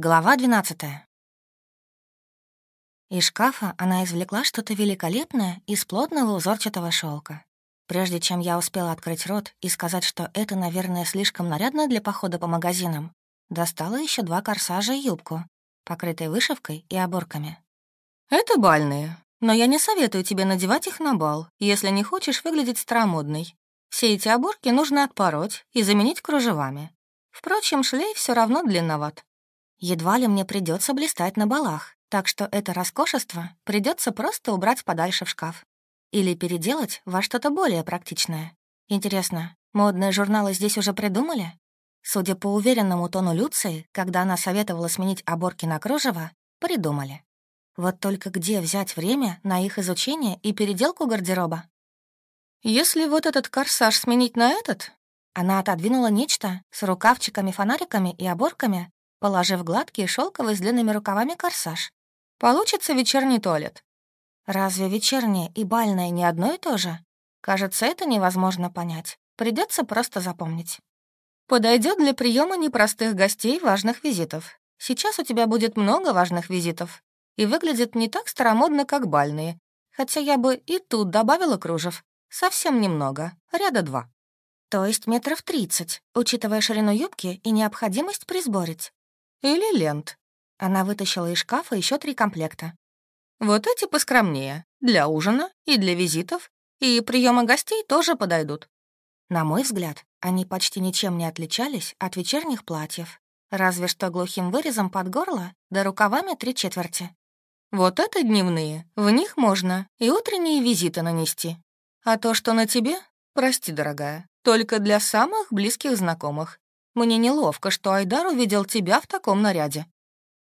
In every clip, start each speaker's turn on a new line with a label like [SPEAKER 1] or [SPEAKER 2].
[SPEAKER 1] Глава 12. Из шкафа она извлекла что-то великолепное из плотного узорчатого шелка. Прежде чем я успела открыть рот и сказать, что это, наверное, слишком нарядно для похода по магазинам, достала еще два корсажа и юбку, покрытые вышивкой и оборками. «Это бальные, но я не советую тебе надевать их на бал, если не хочешь выглядеть старомодной. Все эти оборки нужно отпороть и заменить кружевами. Впрочем, шлейф все равно длинноват, Едва ли мне придется блистать на балах, так что это роскошество придется просто убрать подальше в шкаф. Или переделать во что-то более практичное. Интересно, модные журналы здесь уже придумали? Судя по уверенному тону Люции, когда она советовала сменить оборки на кружево, придумали. Вот только где взять время на их изучение и переделку гардероба? «Если вот этот корсаж сменить на этот...» Она отодвинула нечто с рукавчиками-фонариками и оборками, положив гладкие шелковые с длинными рукавами корсаж. «Получится вечерний туалет». «Разве вечернее и бальное не одно и то же?» «Кажется, это невозможно понять. Придется просто запомнить». Подойдет для приема непростых гостей важных визитов. Сейчас у тебя будет много важных визитов. И выглядит не так старомодно, как бальные. Хотя я бы и тут добавила кружев. Совсем немного, ряда два. То есть метров тридцать, учитывая ширину юбки и необходимость присборить. Или лент. Она вытащила из шкафа еще три комплекта. Вот эти поскромнее. Для ужина и для визитов. И приема гостей тоже подойдут. На мой взгляд, они почти ничем не отличались от вечерних платьев. Разве что глухим вырезом под горло, да рукавами три четверти. Вот это дневные. В них можно и утренние визиты нанести. А то, что на тебе, прости, дорогая, только для самых близких знакомых. Мне неловко, что Айдар увидел тебя в таком наряде».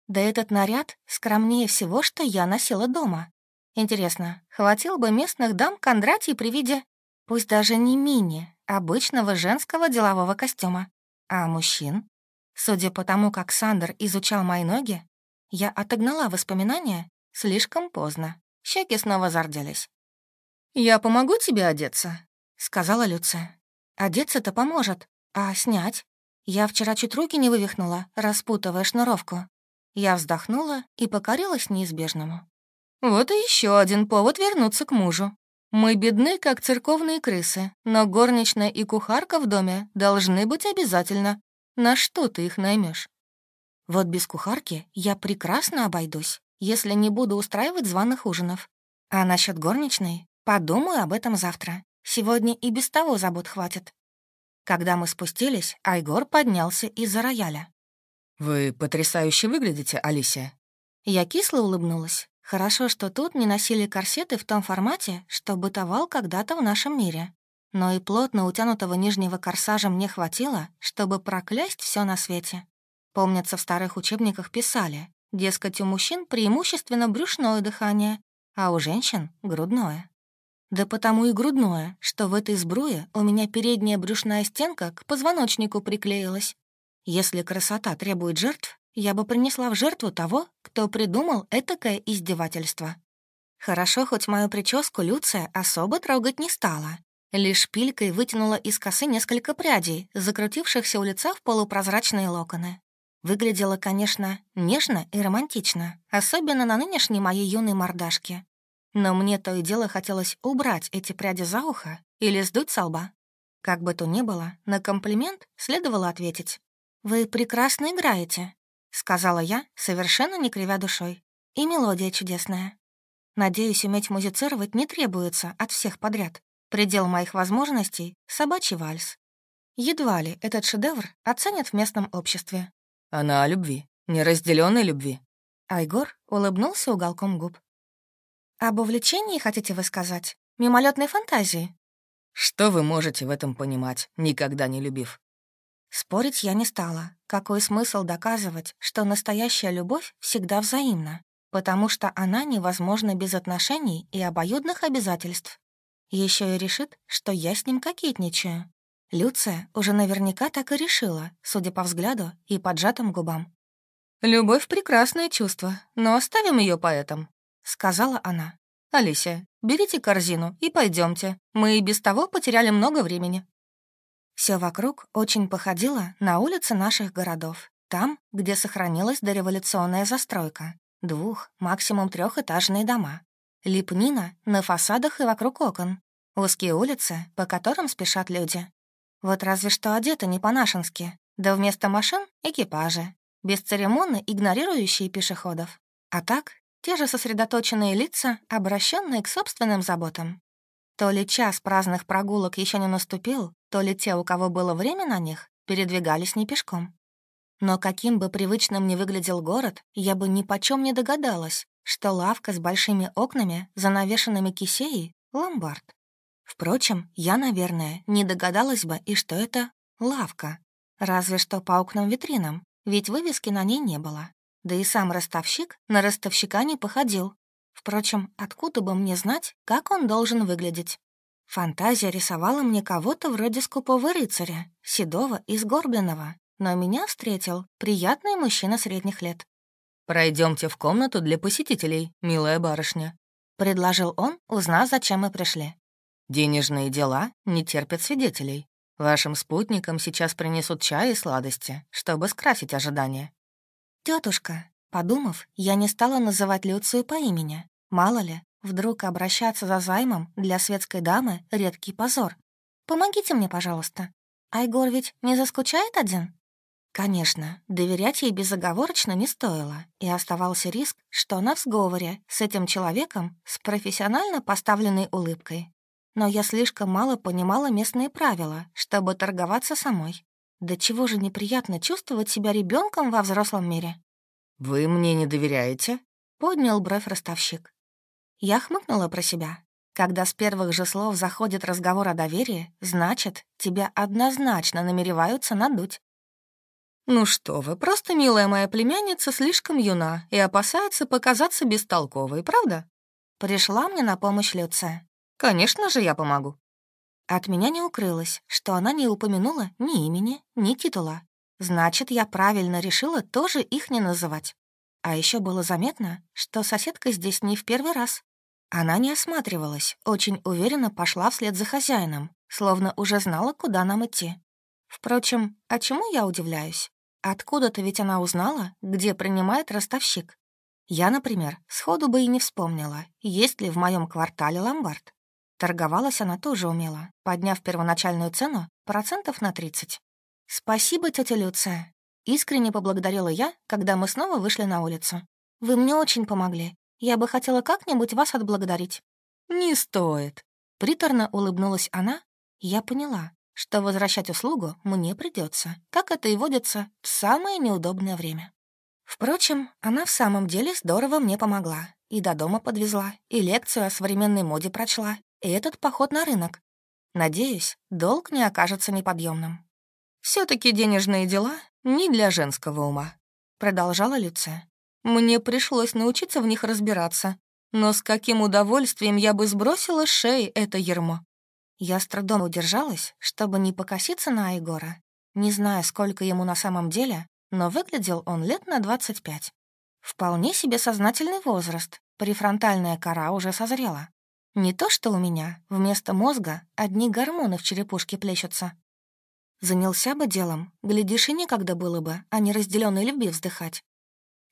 [SPEAKER 1] «Да этот наряд скромнее всего, что я носила дома. Интересно, хватил бы местных дам Кондратий при виде, пусть даже не мини, обычного женского делового костюма, а мужчин?» Судя по тому, как Сандер изучал мои ноги, я отогнала воспоминания слишком поздно. Щеки снова зарделись. «Я помогу тебе одеться», — сказала Люция. «Одеться-то поможет, а снять? Я вчера чуть руки не вывихнула, распутывая шнуровку. Я вздохнула и покорилась неизбежному. Вот и еще один повод вернуться к мужу. Мы бедны, как церковные крысы, но горничная и кухарка в доме должны быть обязательно. На что ты их наймешь? Вот без кухарки я прекрасно обойдусь, если не буду устраивать званых ужинов. А насчет горничной подумаю об этом завтра. Сегодня и без того забот хватит. Когда мы спустились, Айгор поднялся из-за рояля.
[SPEAKER 2] «Вы потрясающе выглядите, Алисия».
[SPEAKER 1] Я кисло улыбнулась. Хорошо, что тут не носили корсеты в том формате, что бытовал когда-то в нашем мире. Но и плотно утянутого нижнего корсажа мне хватило, чтобы проклясть все на свете. Помнятся в старых учебниках писали, дескать, у мужчин преимущественно брюшное дыхание, а у женщин — грудное. Да потому и грудное, что в этой сбруе у меня передняя брюшная стенка к позвоночнику приклеилась. Если красота требует жертв, я бы принесла в жертву того, кто придумал этакое издевательство. Хорошо, хоть мою прическу Люция особо трогать не стала. Лишь пилькой вытянула из косы несколько прядей, закрутившихся у лица в полупрозрачные локоны. Выглядела, конечно, нежно и романтично, особенно на нынешней моей юной мордашке. Но мне то и дело хотелось убрать эти пряди за ухо или сдуть со лба. Как бы то ни было, на комплимент следовало ответить. «Вы прекрасно играете», — сказала я, совершенно не кривя душой. «И мелодия чудесная. Надеюсь, уметь музицировать не требуется от всех подряд. Предел моих возможностей — собачий вальс. Едва ли этот шедевр оценят в местном обществе».
[SPEAKER 2] «Она о любви, неразделенной любви».
[SPEAKER 1] Айгор улыбнулся уголком губ. «Об увлечении хотите вы сказать? Мимолетной фантазии?»
[SPEAKER 2] «Что вы можете в этом понимать, никогда не любив?»
[SPEAKER 1] Спорить я не стала. Какой смысл доказывать, что настоящая любовь всегда взаимна? Потому что она невозможна без отношений и обоюдных обязательств. Еще и решит, что я с ним кокетничаю. Люция уже наверняка так и решила, судя по взгляду и поджатым губам.
[SPEAKER 2] «Любовь — прекрасное чувство, но оставим ее поэтому
[SPEAKER 1] сказала она.
[SPEAKER 2] «Алисия, берите корзину и пойдемте. Мы и без того потеряли много времени».
[SPEAKER 1] Все вокруг очень походило на улицы наших городов, там, где сохранилась дореволюционная застройка, двух, максимум трехэтажные дома, лепнина на фасадах и вокруг окон, узкие улицы, по которым спешат люди. Вот разве что одеты не по-нашенски, да вместо машин — экипажи, бесцеремонно игнорирующие пешеходов. А так те же сосредоточенные лица, обращенные к собственным заботам. То ли час праздных прогулок еще не наступил, то ли те, у кого было время на них, передвигались не пешком. Но каким бы привычным ни выглядел город, я бы ни почем не догадалась, что лавка с большими окнами, занавешенными кисеей — ломбард. Впрочем, я, наверное, не догадалась бы и что это лавка. Разве что по окнам-витринам, ведь вывески на ней не было да и сам ростовщик на ростовщика не походил. Впрочем, откуда бы мне знать, как он должен выглядеть? Фантазия рисовала мне кого-то вроде скупого рыцаря, седого и сгорбленного, но меня встретил приятный мужчина средних лет.
[SPEAKER 3] Пройдемте в комнату для посетителей, милая барышня», —
[SPEAKER 1] предложил он, узнав, зачем мы пришли.
[SPEAKER 3] «Денежные дела не терпят свидетелей. Вашим спутникам сейчас принесут чай и сладости, чтобы скрасить ожидания.
[SPEAKER 1] «Тетушка», подумав, я не стала называть Люцию по имени. Мало ли, вдруг обращаться за займом для светской дамы — редкий позор. «Помогите мне, пожалуйста. Айгор ведь не заскучает один?» Конечно, доверять ей безоговорочно не стоило, и оставался риск, что она в сговоре с этим человеком с профессионально поставленной улыбкой. Но я слишком мало понимала местные правила, чтобы торговаться самой, да чего же неприятно чувствовать себя ребенком во взрослом мире.
[SPEAKER 3] «Вы мне не доверяете?»
[SPEAKER 1] — поднял бровь ростовщик. Я хмыкнула про себя. Когда с первых же слов заходит разговор о доверии, значит, тебя однозначно намереваются надуть.
[SPEAKER 2] «Ну что вы, просто милая моя племянница слишком юна и опасается показаться бестолковой, правда?»
[SPEAKER 1] Пришла мне на помощь Люция.
[SPEAKER 2] «Конечно же, я помогу».
[SPEAKER 1] От меня не укрылось, что она не упомянула ни имени, ни титула. Значит, я правильно решила тоже их не называть. А еще было заметно, что соседка здесь не в первый раз. Она не осматривалась, очень уверенно пошла вслед за хозяином, словно уже знала, куда нам идти. Впрочем, а чему я удивляюсь? Откуда-то ведь она узнала, где принимает ростовщик. Я, например, сходу бы и не вспомнила, есть ли в моем квартале ломбард. Торговалась она тоже умело, подняв первоначальную цену процентов на 30. «Спасибо, тетя Люция!» Искренне поблагодарила я, когда мы снова вышли на улицу. «Вы мне очень помогли. Я бы хотела как-нибудь вас отблагодарить».
[SPEAKER 2] «Не стоит!» Приторно улыбнулась она. Я поняла, что возвращать услугу мне придется, как это и водится, в самое неудобное время.
[SPEAKER 1] Впрочем, она в самом деле здорово мне помогла. И до дома подвезла, и лекцию о современной моде прочла, и этот поход на рынок. Надеюсь, долг не окажется неподъемным.
[SPEAKER 2] все таки денежные дела не для женского ума», — продолжала Люция. «Мне пришлось научиться в них разбираться, но с каким удовольствием я бы сбросила с шеи это ермо».
[SPEAKER 1] Я с трудом удержалась, чтобы не покоситься на Айгора, не зная, сколько ему на самом деле, но выглядел он лет на 25. Вполне себе сознательный возраст, префронтальная кора уже созрела. Не то что у меня, вместо мозга одни гормоны в черепушке плещутся. Занялся бы делом, глядишь, и некогда было бы, а не разделенной любви вздыхать.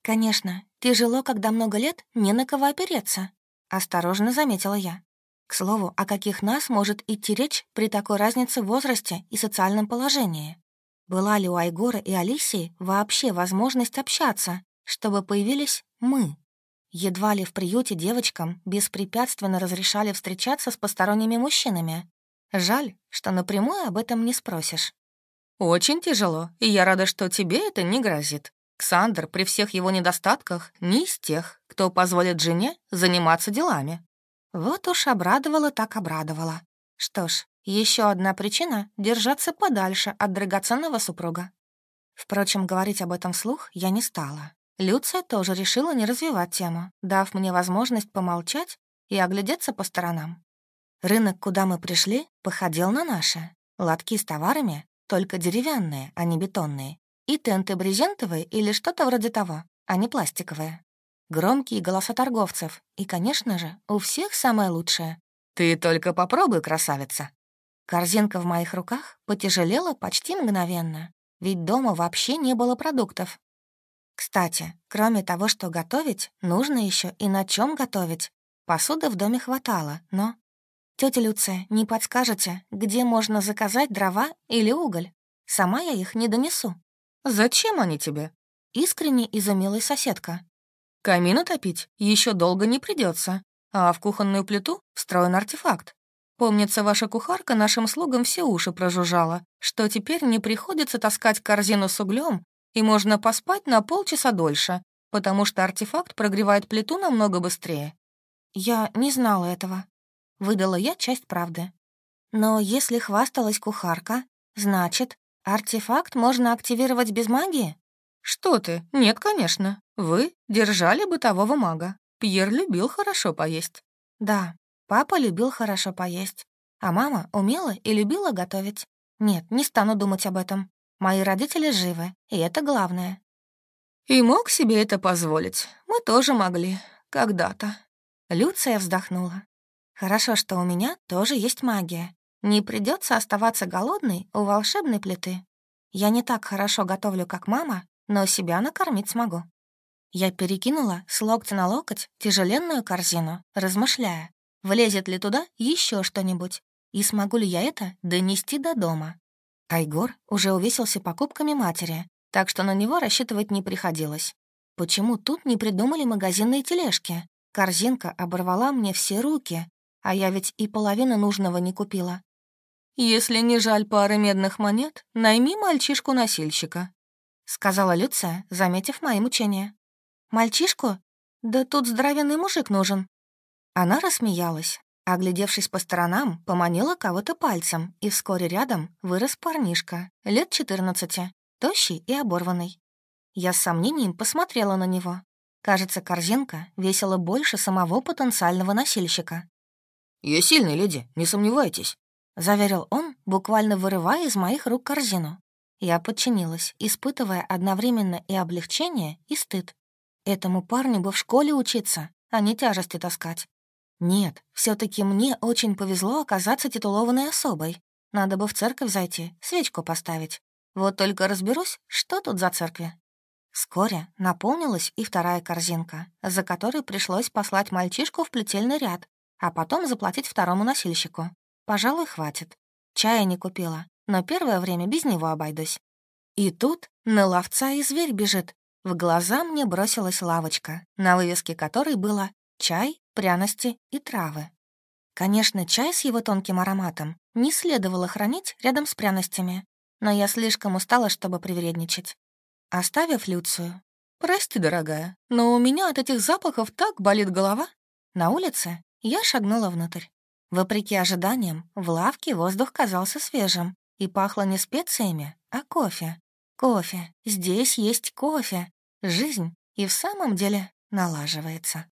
[SPEAKER 1] Конечно, тяжело, когда много лет не на кого опереться, осторожно заметила я. К слову, о каких нас может идти речь при такой разнице в возрасте и социальном положении? Была ли у Айгора и Алисии вообще возможность общаться, чтобы появились «мы»? Едва ли в приюте девочкам беспрепятственно разрешали встречаться с посторонними мужчинами. Жаль, что напрямую об этом не спросишь.
[SPEAKER 2] «Очень тяжело, и я рада, что тебе это не грозит. Ксандр при всех его недостатках не из тех, кто позволит жене заниматься делами».
[SPEAKER 1] Вот уж обрадовала так обрадовала. Что ж, еще одна причина — держаться подальше от драгоценного супруга. Впрочем, говорить об этом вслух я не стала. Люция тоже решила не развивать тему, дав мне возможность помолчать и оглядеться по сторонам. Рынок, куда мы пришли, походил на наши. Лотки с товарами, только деревянные, а не бетонные. И тенты брезентовые или что-то вроде того, а не пластиковые. Громкие голоса торговцев. И, конечно же, у всех самое лучшее.
[SPEAKER 2] «Ты только попробуй, красавица!»
[SPEAKER 1] Корзинка в моих руках потяжелела почти мгновенно, ведь дома вообще не было продуктов, кстати, кроме того, что готовить, нужно еще и на чем готовить. Посуды в доме хватало, но... Тетя Люция, не подскажете, где можно заказать дрова или уголь? Сама я их не донесу.
[SPEAKER 2] Зачем они тебе?
[SPEAKER 1] Искренне изумилась соседка.
[SPEAKER 2] Камина топить еще долго не придется, а в кухонную плиту встроен артефакт. Помнится, ваша кухарка нашим слугам все уши прожужжала, что теперь не приходится таскать корзину с углем и можно поспать на полчаса дольше, потому что артефакт прогревает плиту намного быстрее.
[SPEAKER 1] Я не знала этого. Выдала я часть правды. Но если хвасталась кухарка, значит, артефакт можно активировать без магии?
[SPEAKER 2] Что ты? Нет, конечно. Вы держали бытового мага. Пьер любил хорошо поесть.
[SPEAKER 1] Да, папа любил хорошо поесть. А мама умела и любила готовить. Нет, не стану думать об этом. Мои родители живы, и это главное.
[SPEAKER 2] И мог себе это позволить. Мы тоже могли. Когда-то.
[SPEAKER 1] Люция вздохнула. Хорошо, что у меня тоже есть магия. Не придется оставаться голодной у волшебной плиты. Я не так хорошо готовлю, как мама, но себя накормить смогу. Я перекинула с локтя на локоть тяжеленную корзину, размышляя, влезет ли туда еще что-нибудь, и смогу ли я это донести до дома. А уже увесился покупками матери, так что на него рассчитывать не приходилось. Почему тут не придумали магазинные тележки? Корзинка оборвала мне все руки, а я ведь и половины нужного не купила.
[SPEAKER 2] «Если не жаль пары медных монет, найми мальчишку-носильщика», — сказала Люция, заметив мои мучения.
[SPEAKER 1] «Мальчишку? Да тут здоровенный мужик нужен». Она рассмеялась, Оглядевшись по сторонам, поманила кого-то пальцем, и вскоре рядом вырос парнишка, лет 14, тощий и оборванный. Я с сомнением посмотрела на него. Кажется, корзинка весила больше самого потенциального носильщика.
[SPEAKER 4] «Я сильный, леди, не сомневайтесь», —
[SPEAKER 1] заверил он, буквально вырывая из моих рук корзину. Я подчинилась, испытывая одновременно и облегчение, и стыд. Этому парню бы в школе учиться, а не тяжести таскать. Нет, все таки мне очень повезло оказаться титулованной особой. Надо бы в церковь зайти, свечку поставить. Вот только разберусь, что тут за церкви. Вскоре наполнилась и вторая корзинка, за которой пришлось послать мальчишку в плетельный ряд, а потом заплатить второму носильщику. Пожалуй, хватит. Чая не купила, но первое время без него обойдусь. И тут на ловца и зверь бежит. В глаза мне бросилась лавочка, на вывеске которой было чай, пряности и травы. Конечно, чай с его тонким ароматом не следовало хранить рядом с пряностями, но я слишком устала, чтобы привередничать. Оставив Люцию,
[SPEAKER 2] «Прости, дорогая, но у меня от этих запахов так болит голова».
[SPEAKER 1] На улице я шагнула внутрь. Вопреки ожиданиям, в лавке воздух казался свежим и пахло не специями, а кофе. Кофе. Здесь есть кофе. Жизнь и в самом деле налаживается.